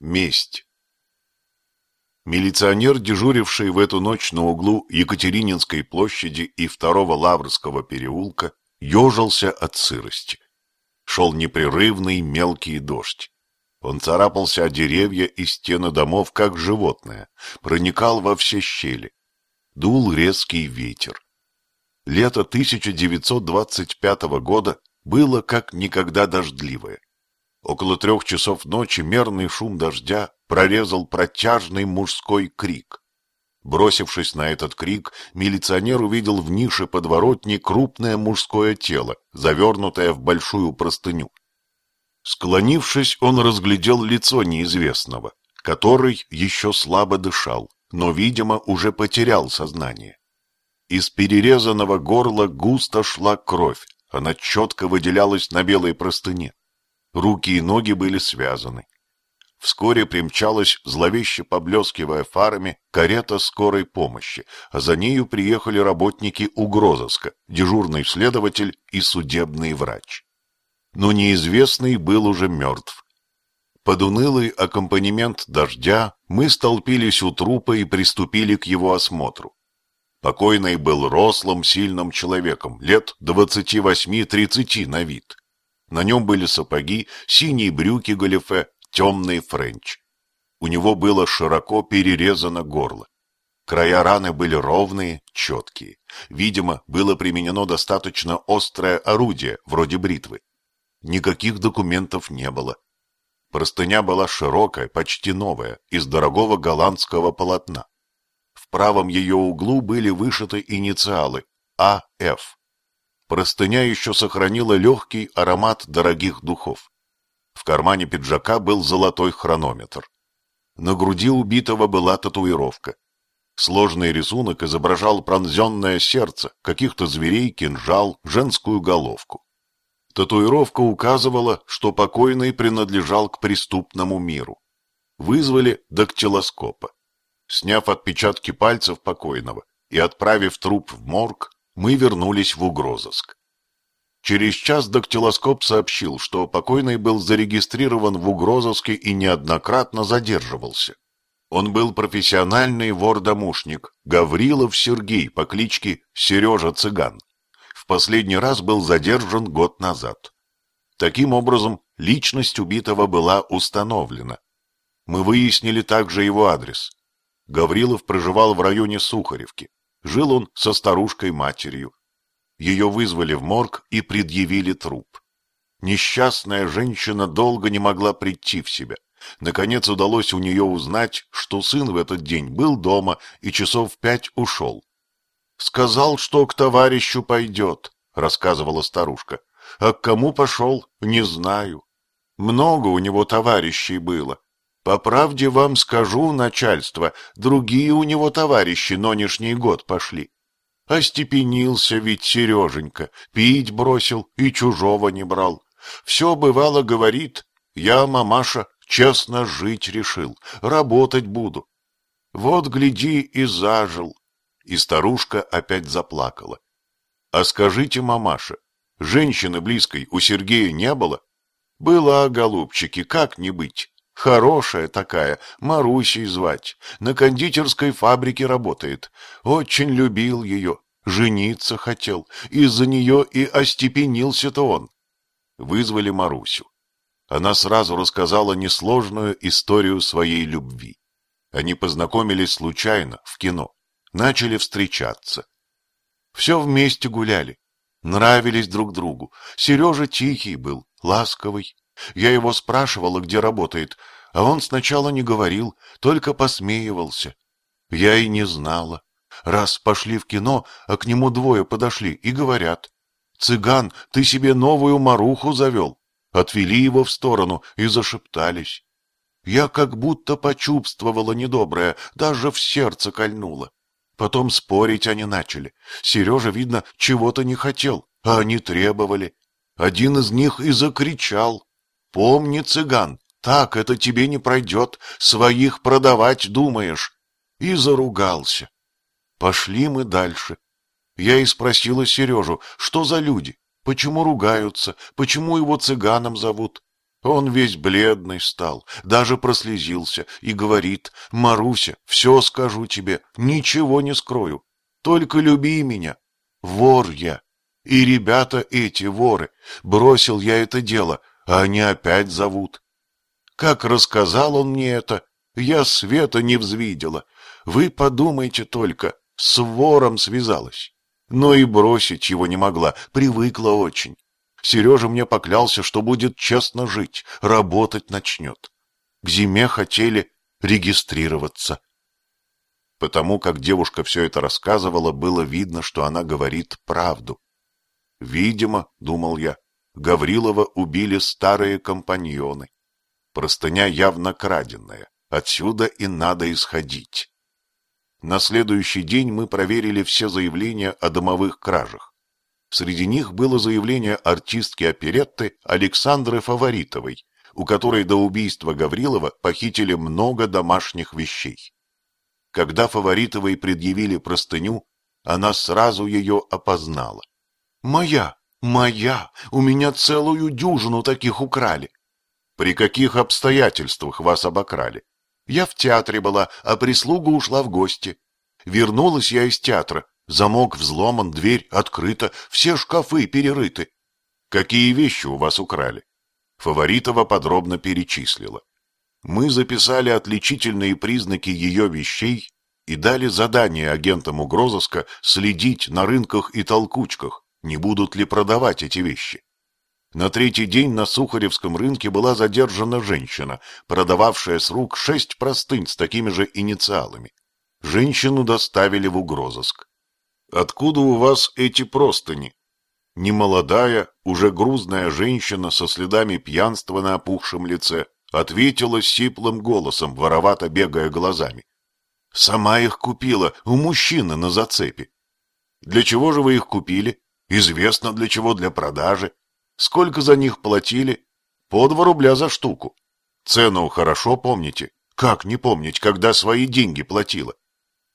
Месть. Милиционер, дежуривший в эту ночь на углу Екатерининской площади и второго Лаврского переулка, ежился от сырости. Шел непрерывный мелкий дождь. Он царапался о деревья и стены домов, как животное, проникал во все щели. Дул резкий ветер. Лето 1925 года было как никогда дождливое. Около трех часов ночи мерный шум дождя прорезал протяжный мужской крик. Бросившись на этот крик, милиционер увидел в нише подворотни крупное мужское тело, завернутое в большую простыню. Склонившись, он разглядел лицо неизвестного, который еще слабо дышал, но, видимо, уже потерял сознание. Из перерезанного горла густо шла кровь, она четко выделялась на белой простыне. Руки и ноги были связаны. Вскоре примчалась, зловеще поблескивая фарами, карета скорой помощи, а за нею приехали работники угрозыска, дежурный следователь и судебный врач. Но неизвестный был уже мертв. Под унылый аккомпанемент дождя мы столпились у трупа и приступили к его осмотру. Покойный был рослым, сильным человеком, лет двадцати восьми-тридцати на вид. На нем были сапоги, синие брюки галифе, темный френч. У него было широко перерезано горло. Края раны были ровные, четкие. Видимо, было применено достаточно острое орудие, вроде бритвы. Никаких документов не было. Простыня была широкая, почти новая, из дорогого голландского полотна. В правом ее углу были вышиты инициалы А.Ф. Простыня еще сохранила легкий аромат дорогих духов. В кармане пиджака был золотой хронометр. На груди убитого была татуировка. Сложный рисунок изображал пронзенное сердце, каких-то зверей, кинжал, женскую головку. Татуировка указывала, что покойный принадлежал к преступному миру. Вызвали дактилоскопа. Сняв отпечатки пальцев покойного и отправив труп в морг, мы вернулись в угрозыск. Через час дактилоскоп сообщил, что покойный был зарегистрирован в угрозыске и неоднократно задерживался. Он был профессиональный вор-домушник Гаврилов Сергей по кличке Сережа Цыган. В последний раз был задержан год назад. Таким образом, личность убитого была установлена. Мы выяснили также его адрес. Гаврилов проживал в районе Сухаревки. Жил он со старушкой-матерью. Ее вызвали в морг и предъявили труп. Несчастная женщина долго не могла прийти в себя. Наконец удалось у нее узнать, что сын в этот день был дома и часов в пять ушел. «Сказал, что к товарищу пойдет», — рассказывала старушка. «А к кому пошел, не знаю. Много у него товарищей было. По правде вам скажу, начальство, другие у него товарищи нынешний год пошли. Остепенился ведь Сереженька, пить бросил и чужого не брал. Все бывало говорит, я, мамаша, честно жить решил, работать буду. Вот, гляди, и зажил. И старушка опять заплакала. А скажите, мамаша, женщины близкой у Сергея не было? Была, голубчики, как не быть. Хорошая такая, Марусей звать. На кондитерской фабрике работает. Очень любил ее, жениться хотел. Из-за нее и остепенился-то он. Вызвали Марусю. Она сразу рассказала несложную историю своей любви. Они познакомились случайно, в кино. Начали встречаться. Все вместе гуляли. Нравились друг другу. Сережа тихий был, ласковый, я его спрашивала, где работает, а он сначала не говорил, только посмеивался. Я и не знала. Раз пошли в кино, а к нему двое подошли и говорят. «Цыган, ты себе новую маруху завел». Отвели его в сторону и зашептались. Я как будто почувствовала недоброе, даже в сердце кольнуло. Потом спорить они начали. Сережа, видно, чего-то не хотел, а они требовали. Один из них и закричал. Помни, цыган, так это тебе не пройдет, своих продавать думаешь. И заругался. Пошли мы дальше. Я и спросила Сережу, что за люди, почему ругаются, почему его цыганом зовут. Он весь бледный стал, даже прослезился и говорит, «Маруся, все скажу тебе, ничего не скрою, только люби меня. Вор я, и ребята эти воры, бросил я это дело, а они опять зовут. Как рассказал он мне это, я света не взвидела. Вы подумайте только, с вором связалась. Но и бросить его не могла, привыкла очень. Сережа мне поклялся, что будет честно жить, работать начнет. К зиме хотели регистрироваться. Потому как девушка все это рассказывала, было видно, что она говорит правду. Видимо, думал я, Гаврилова убили старые компаньоны. Простыня явно краденная, отсюда и надо исходить. На следующий день мы проверили все заявления о домовых кражах. Среди них было заявление артистки оперетты Александры Фаворитовой, у которой до убийства Гаврилова похитили много домашних вещей. Когда Фаворитовой предъявили простыню, она сразу ее опознала. «Моя, моя, у меня целую дюжину таких украли». «При каких обстоятельствах вас обокрали?» «Я в театре была, а прислуга ушла в гости. Вернулась я из театра, Замок взломан, дверь открыта, все шкафы перерыты. Какие вещи у вас украли? Фаворитова подробно перечислила. Мы записали отличительные признаки ее вещей и дали задание агентам угрозыска следить на рынках и толкучках, не будут ли продавать эти вещи. На третий день на Сухаревском рынке была задержана женщина, продававшая с рук шесть простынь с такими же инициалами. Женщину доставили в угрозыск. Откуда у вас эти простыни? Немолодая, уже грузная женщина со следами пьянства на опухшем лице ответила сиплым голосом, воровато бегая глазами. Сама их купила у мужчины на зацепе. Для чего же вы их купили? Известно для чего, для продажи. Сколько за них платили? По два рубля за штуку. Цену хорошо помните? Как не помнить, когда свои деньги платила?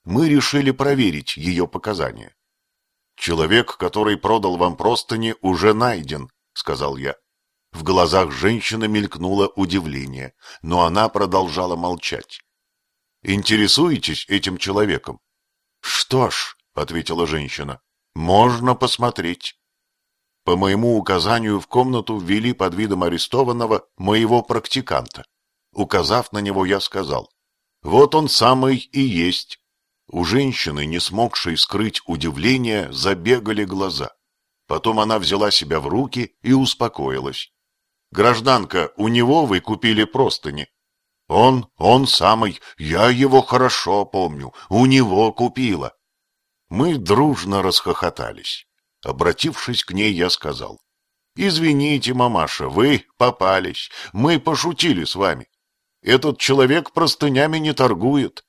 мы решили проверить ее показания. «Человек, который продал вам простыни, уже найден», — сказал я. В глазах женщины мелькнуло удивление, но она продолжала молчать. «Интересуетесь этим человеком?» «Что ж», — ответила женщина, — «можно посмотреть». По моему указанию в комнату ввели под видом арестованного моего практиканта. Указав на него, я сказал, «Вот он самый и есть». У женщины, не смогшей скрыть удивление, забегали глаза. Потом она взяла себя в руки и успокоилась. «Гражданка, у него вы купили простыни». «Он, он самый, я его хорошо помню, у него купила». Мы дружно расхохотались. Обратившись к ней, я сказал. «Извините, мамаша, вы попались, мы пошутили с вами. Этот человек простынями не торгует,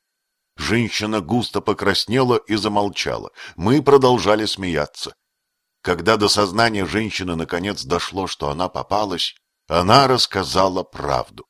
Женщина густо покраснела и замолчала. Мы продолжали смеяться. Когда до сознания женщины наконец дошло, что она попалась, она рассказала правду.